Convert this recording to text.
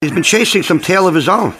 He's been chasing some tail of his own.